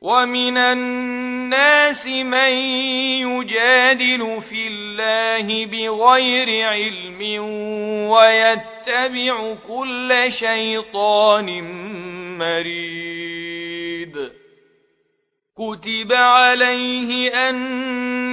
ومن الناس من يجادل في الله بغير علم ويتبع كل شيطان مريد كتب عليه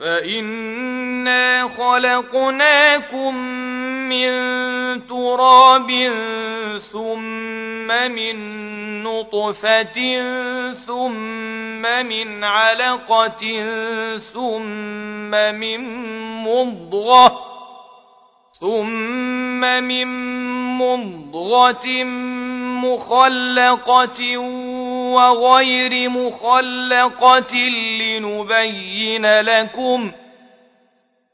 فإنا خلقناكم من تراب ثم من نطفة ثم من علقة ثم من مضغة ثم من مضغة مخلقة وغير مخلقة لنبين لكم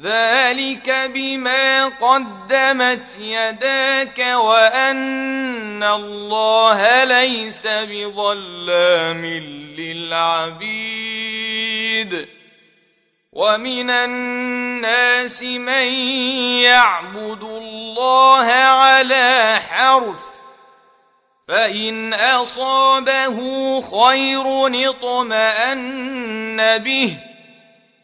ذلك بما قدمت يداك وأن الله ليس بظلام للعبيد ومن الناس من يعبد الله على حرف فإن أصابه خير اطمأن به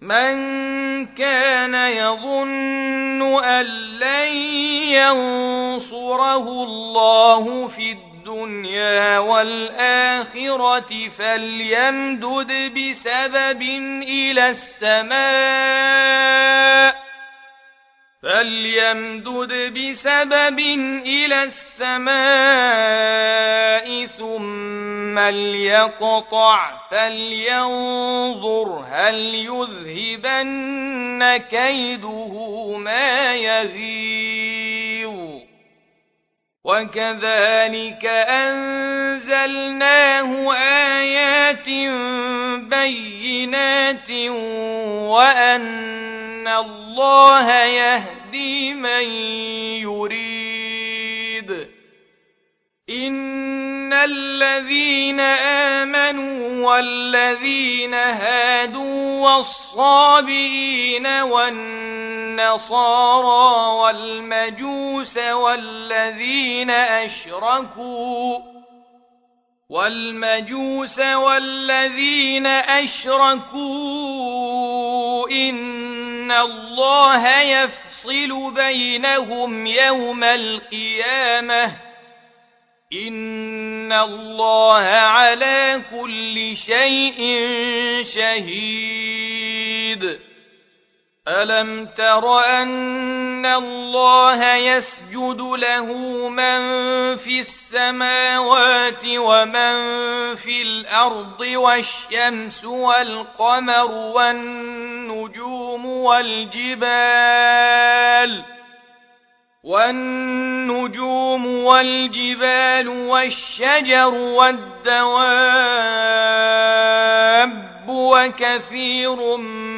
من كان يظن أن لن ينصره الله في الدنيا والآخرة فليمدد بسبب إلى السماء فليمدد بسبب إلى السماء ثم ليقطع فلينظر هل يذهبن كيده ما يغيظ وكذلك أنزلناه آيات بينات وأن الله يهدي من يريد إن الذين آمنوا والذين هادوا والصابئين والنصارى والمجوس والذين أشركوا والمجوس والذين أشركوا إن الله يفصل بينهم يوم القيامة إن الله على كل شيء شهيد ألم تر أن الله يسجد له من في السماوات ومن في الأرض والشمس والقمر والنجوم والجبال والنجوم والجبال والشجر والدواب وكثير من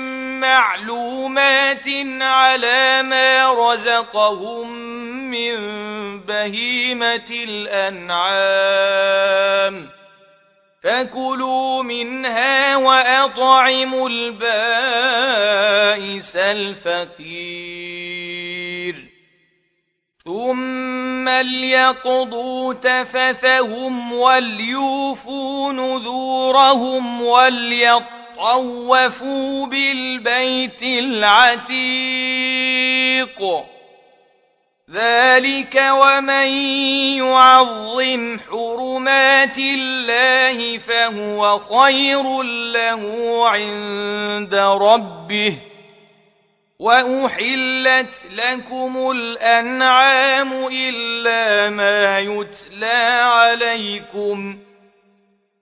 معلومات على ما رزقهم من بهيمة الأنعام. فكلوا منها وأطعموا البائس الفقير. ثم ليقضوا تفثهم وليوفوا نذورهم وليطلقوا طوفوا بالبيت العتيق ذلك ومن يعظم حرمات الله فهو خير له عند ربه وأحلت لكم الأنعام إلا ما يتلى عليكم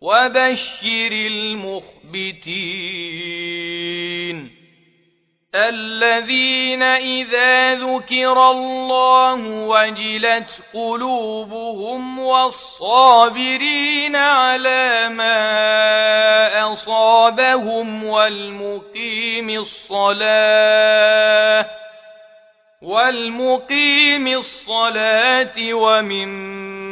وبشر المخبتين الذين إذا ذكر الله وجلت قلوبهم والصابرين على ما أصابهم والمقيم الصلاة والمقيم الصلاة ومما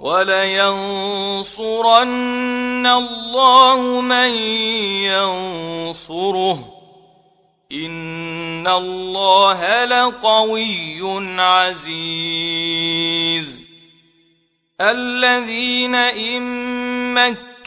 ولينصرن الله من ينصره. إن الله لقوي عزيز. الذين إن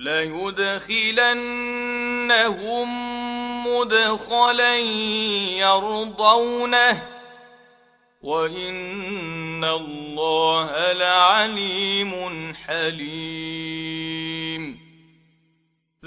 ليدخلنهم مدخلا يرضونه وإن الله لعليم حليم.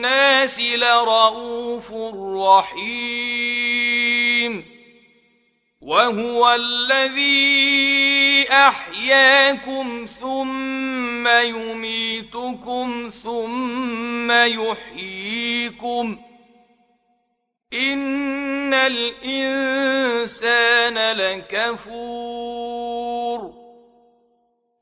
بالناس لرؤوف رحيم وهو الذي أحياكم ثم يميتكم ثم يحييكم إن الإنسان لكفور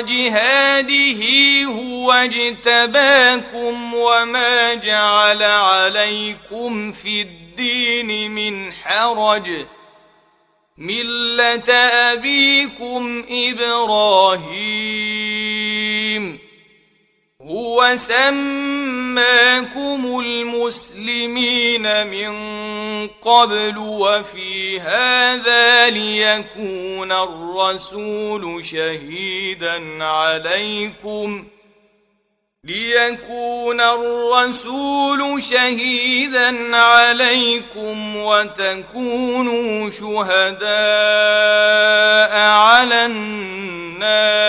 جهاده هو اجتباكم وما جعل عليكم في الدين من حرج. ملة أبيكم إبراهيم. هو سماكم المسلمين من قبل وفي هذا ليكون الرسول شهيدا عليكم ليكون الرسول شهيدا عليكم وتكونوا شهداء على الناس